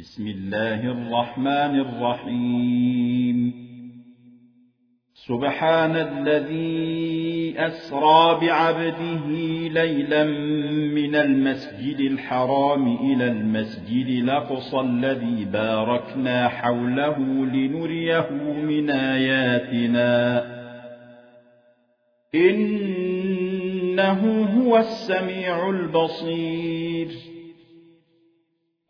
بسم الله الرحمن الرحيم. سبحان الذي أسرى بعبده ليلا من المسجد الحرام إلى المسجد الأقصى الذي باركنا حوله لنريه من آياتنا. إنه هو السميع البصير.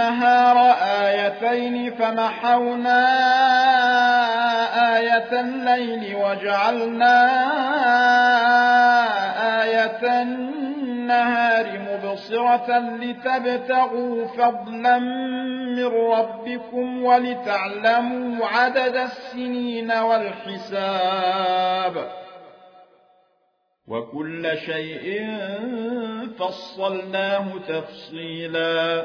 آيتين فمحونا آية الليل وجعلنا آية النهار مبصرة لتبتغوا فضلا من ربكم ولتعلموا عدد السنين والحساب وكل شيء فصلناه تفصيلا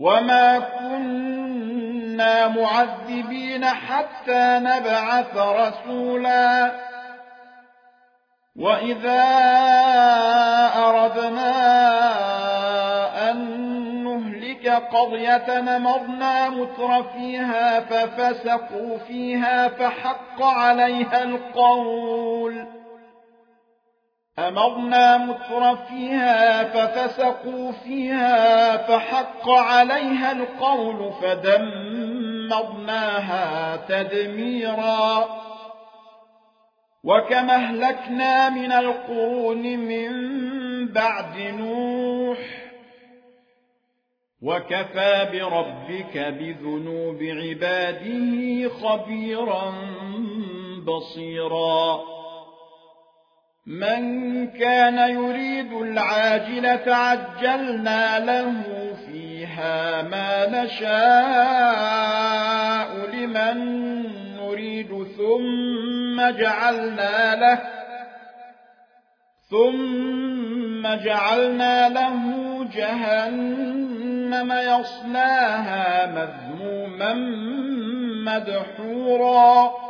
وما كنا معذبين حتى نبعث رسولا. وإذا أردنا أن نهلك قرية نمرنا متر فيها ففسقوا فيها فحق عليها القول. أمرنا متر فيها ففسقوا فيها فحق عليها القول فدمرناها تدميرا. وكما أهلكنا من القرون من بعد نوح. وكفى بربك بذنوب عباده خبيرا بصيرا. من كان يريد العاجلة عجلنا له فيها ما نشاء لمن نريد ثم جعلنا له ثم جعلنا له جهنم يصلاها مذموما مدحورا.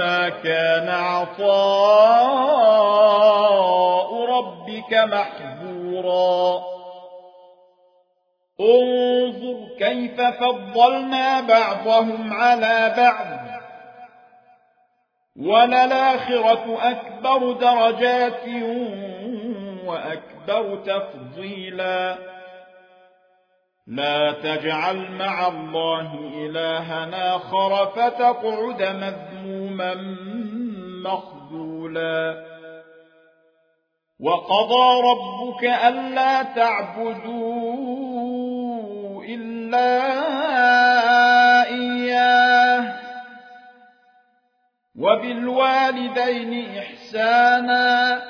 وما كان عطاء ربك محذورا انظر كيف فضلنا بعضهم على بعض وللآخرة أكبر درجات وأكبر تفضيلا لا تجعل مع الله إلهنا آخر فتقعد مخذولا. وقضى ربك ألا تعبدوا إلا إياه. وبالوالدين إحسانا.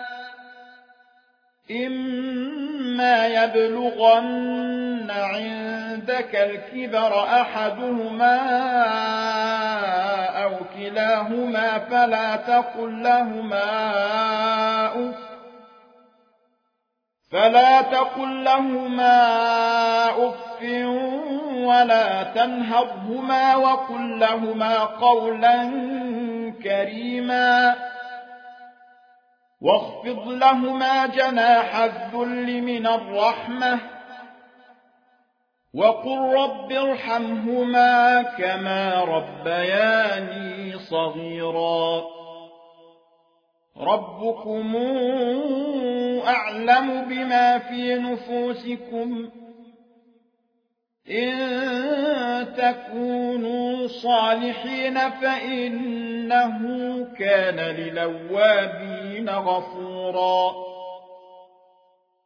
إما يبلغن عندك الكبر أحدهما أو كلاهما فلا تقل لهما أف فلا تقل لهما أف ولا تنهضهما وقل لهما قولا كريما واخفض لهما جناح الذل من الرحمة وقل رب ارحمهما كما ربياني صغيرا. ربكم أعلم بما في نفوسكم. إن تكونوا صالحين فإنه كان للوابين غفورا.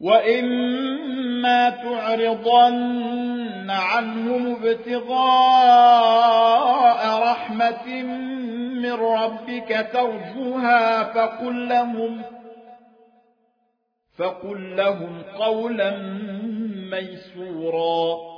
وإما تعرضن عنهم ابتغاء رحمة من ربك ترجوها فقل لهم فقل لهم قولا ميسورا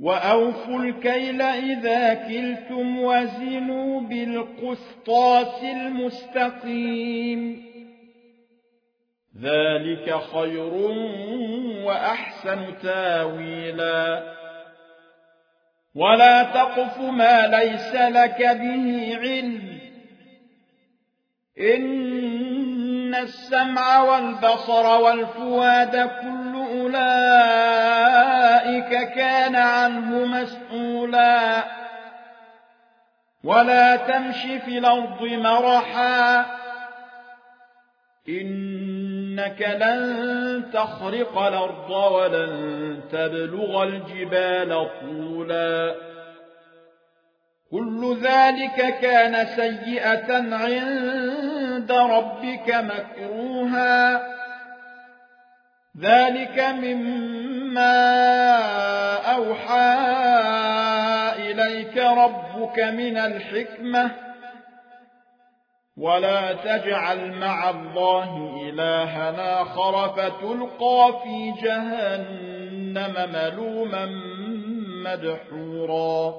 وأوفوا الكيل إذا كلتم وزنوا بالقسطاس المستقيم. ذلك خير وأحسن تاويلا. ولا تقف ما ليس لك به علم. إن السمع والبصر والفواد كل أولئك كان عنه مسؤولا. ولا تمش في الأرض مرحا. إنك لن تخرق الأرض ولن تبلغ الجبال طولا. كل ذلك كان سيئة عند ربك مكروها. ذلك مما أوحى إليك ربك من الحكمة. ولا تجعل مع الله إلهنا آخر فتلقى في جهنم ملوما مدحورا.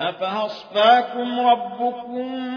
أفهصفاكم ربكم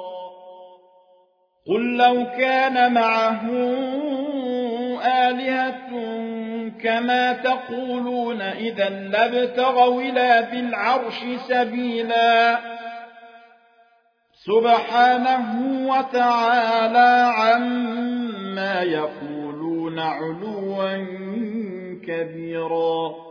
قل لو كان معه آلهة كما تقولون إذا لابتغوا إلى ذي العرش سبيلا سبحانه وتعالى عما يقولون علوا كبيرا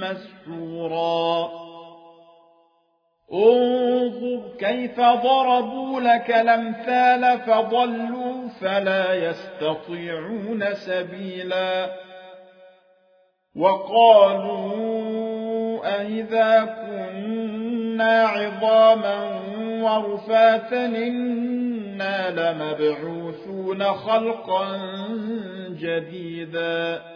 مسحورا انظر كيف ضربوا لك الأمثال فضلوا فلا يستطيعون سبيلا. وقالوا أئذا كنا عظاما ورفاتا إنا لمبعوثون خلقا جديدا.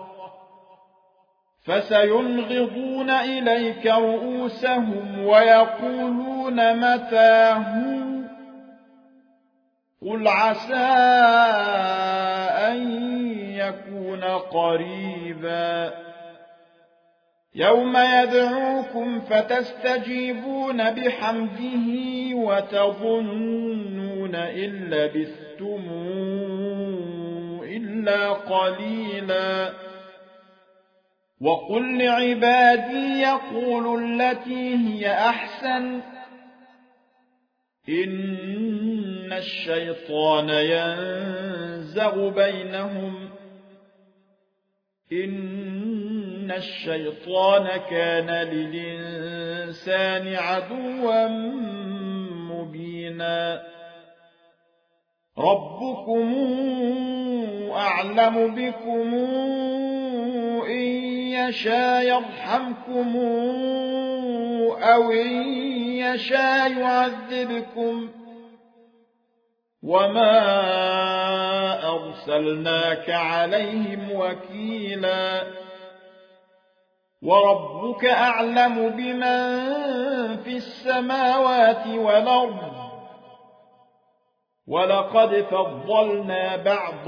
فسينغضون إليك رؤوسهم ويقولون متاه قل عسى أن يكون قريبا. يوم يدعوكم فتستجيبون بحمده وتظنون إن لبثتم إلا قليلا. وقل لعبادي يقول التي هي أحسن. إن الشيطان ينزغ بينهم. إن الشيطان كان للإنسان عدوا مبينا. ربكم أعلم بكم. يشاء يرحمكم أو إن يشاء يعذبكم وما أرسلناك عليهم وكيلا وربك أعلم بمن في السماوات والأرض ولقد فضلنا بعض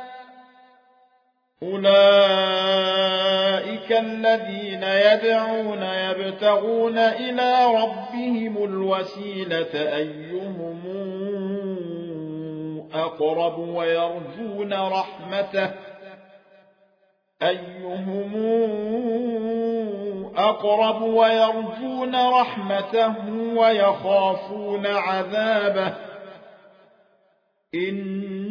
أولئك الذين يدعون يبتغون إلى ربهم الوسيلة أيهم أقرب ويرجون رحمته أيهم أقرب ويرجون رحمته ويخافون عذابه إن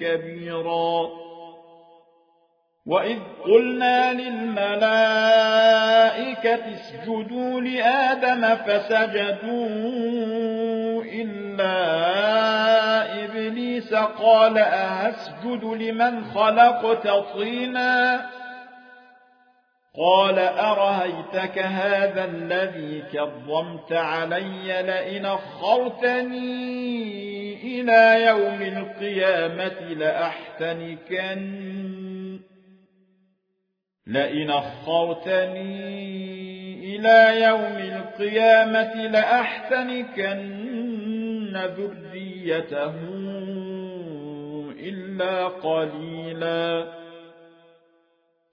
كبيرا. وإذ قلنا للملائكة اسجدوا لآدم فسجدوا إلا إبليس قال أسجد لمن خلقت طيناً. قال أرهيتك هذا الذي كرمت علي لئن أخرتني إلى يوم القيامة لأحتنكن. لئن أخرتني إلى يوم القيامة لأحتنكن ذريته إلا قليلاً.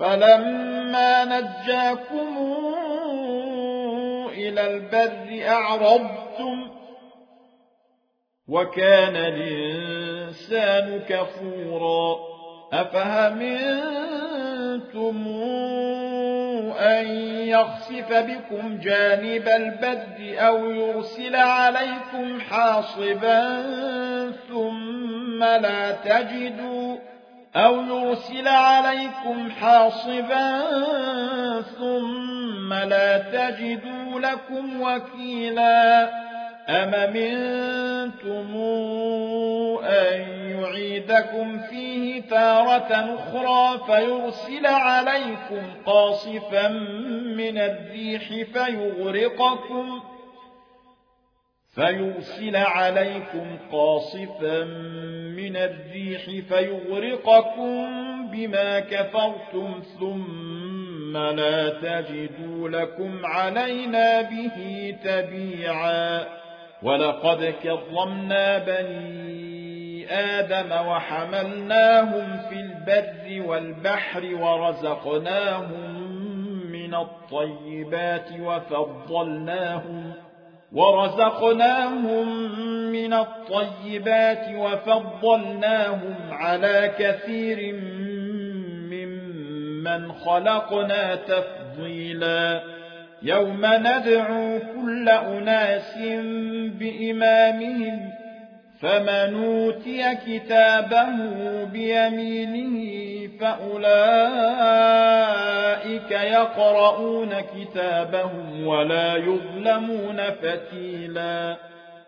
فلما نجاكم إلى البر أعرضتم وكان الإنسان كفورا أفهمنتم أن يخسف بكم جانب البر أو يرسل عليكم حاصبا ثم لا تجدوا أو يرسل عليكم حاصبا ثم لا تجدوا لكم وكيلا أم منتم أن يعيدكم فيه تارة أخرى فيرسل عليكم قاصفا من الريح فيغرقكم فيرسل عليكم قاصفا من الريح فيغرقكم بما كفرتم ثم لا تجدوا لكم علينا به تبيعا. ولقد كرمنا بني آدم وحملناهم في البر والبحر ورزقناهم من الطيبات وفضلناهم ورزقناهم من الطيبات وفضلناهم على كثير ممن خلقنا تفضيلا. يوم ندعو كل أناس بإمامهم فمن أوتي كتابه بيمينه فأولئك يقرؤون كتابهم ولا يظلمون فتيلا.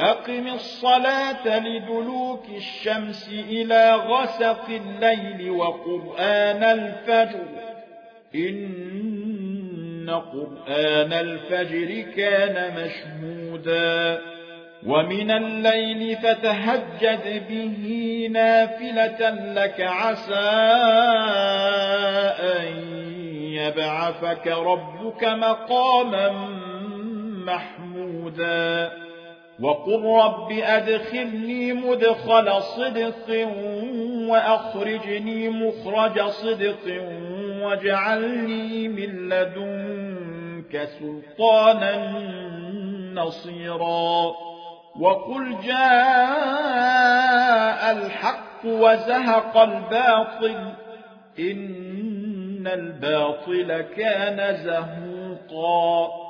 أقم الصلاة لدلوك الشمس إلى غسق الليل وقرآن الفجر. إن قرآن الفجر كان مشهودا. ومن الليل فتهجد به نافلة لك عسى أن يبعثك ربك مقاما محمودا. وقل رب أدخلني مدخل صدق وأخرجني مخرج صدق واجعلني من لدنك سلطانا نصيرا وقل جاء الحق وزهق الباطل إن الباطل كان زهوقا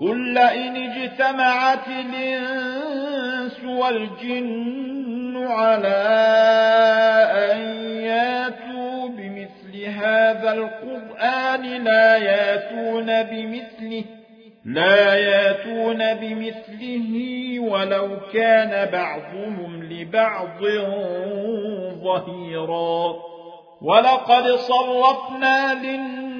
قل لئن اجتمعت الإنس والجن على أن ياتوا بمثل هذا القرآن لا ياتون بمثله لا ياتون بمثله ولو كان بعضهم لبعض ظهيرا. ولقد صرفنا للناس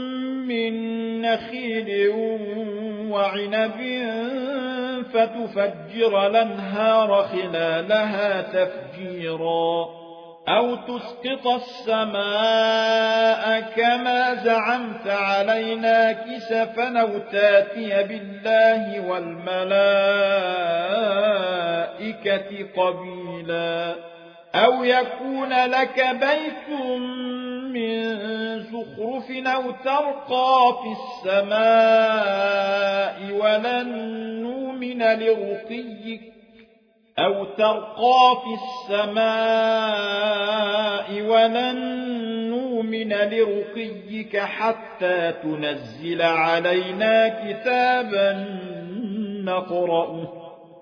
من نخيل وعنب فتفجر الأنهار خلالها تفجيرا أو تسقط السماء كما زعمت علينا كسفا أو تاتي بالله والملائكة قبيلا أو يكون لك بيت من زخرف أو ترقى في السماء ولن نؤمن لرقيك أو ترقى في السماء ولن نؤمن لرقيك حتى تنزل علينا كتابا نقرأه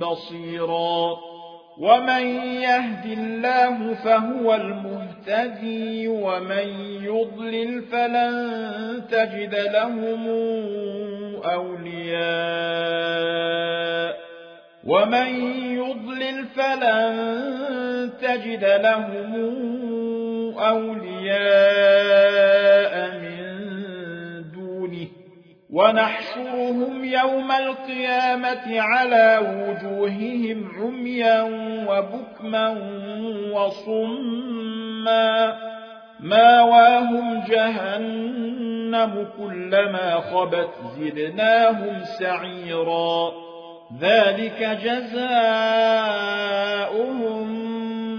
بصيرا ومن يهد الله فهو المهتدي ومن يضلل فلن تجد لهم أولياء ومن يضلل فلن تجد لهم أولياء من ونحشرهم يوم القيامة على وجوههم عميا وبكما وصما. ماواهم جهنم كلما خبت زدناهم سعيرا. ذلك جزاؤهم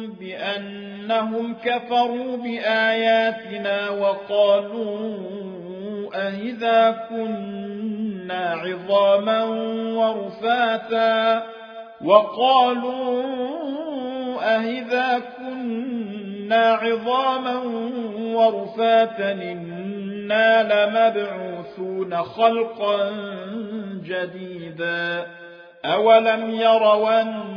بأنهم كفروا بآياتنا وقالوا أئذا كنا عظاما ورفاتا وقالوا أئذا كنا عظاما ورفاتا إنا لمبعوثون خلقا جديدا أولم يروا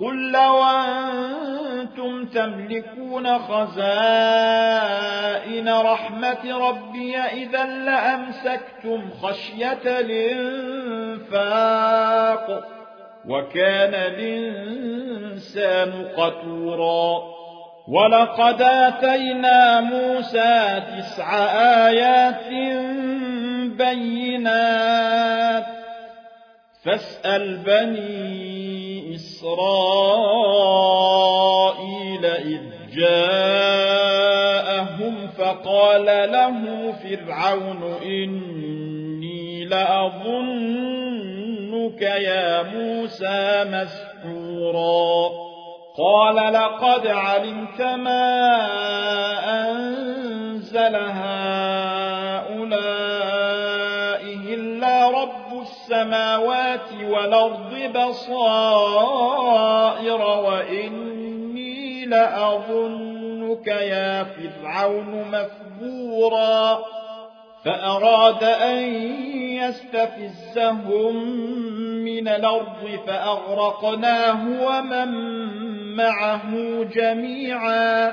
قل لو أنتم تملكون خزائن رحمة ربي إذا لأمسكتم خشية الإنفاق وكان الإنسان قتورا ولقد آتينا موسى تسع آيات بينات فاسأل بني إسرائيل إذ جاءهم فقال له فرعون إني لأظنك يا موسى مسحورا قال لقد علمت ما أنزل هؤلاء السماوات والأرض بصائر وإني لأظنك يا فرعون مفبورا فأراد أن يستفزهم من الأرض فأغرقناه ومن معه جميعا.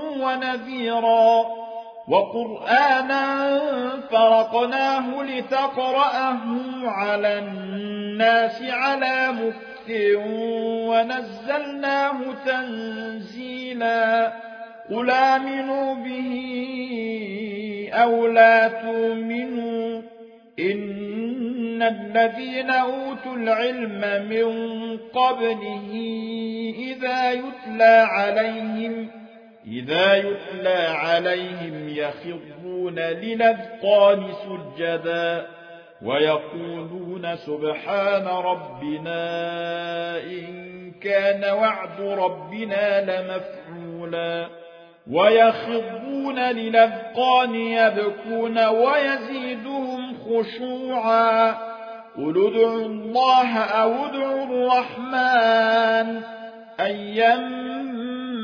ونذيرا. وقرآنا فرقناه لتقرأه على الناس على مكت ونزلناه تنزيلا. قل آمنوا به أو لا تؤمنوا. إن الذين أوتوا العلم من قبله إذا يتلى عليهم إذا يتلى عليهم يخرون للأذقان سجدا ويقولون سبحان ربنا إن كان وعد ربنا لمفعولا ويخضون للأذقان يبكون ويزيدهم خشوعا قل ادعوا الله أو ادعوا الرحمن أيما